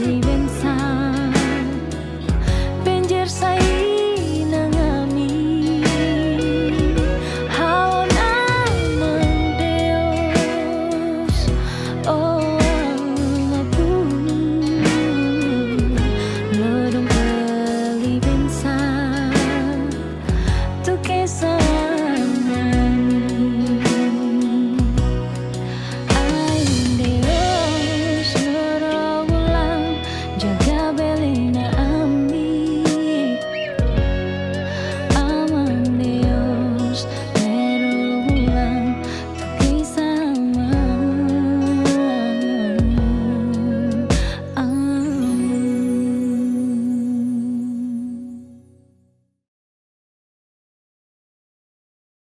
leaving.